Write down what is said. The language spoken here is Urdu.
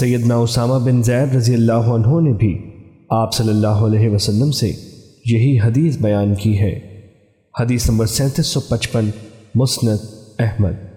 سیدنا اسامہ بن زید رضی اللہ عنہ نے بھی آپ صلی اللہ علیہ وسلم سے یہی حدیث بیان کی ہے۔ حدیث نمبر سینتیس سو پچپن، مسند احمد۔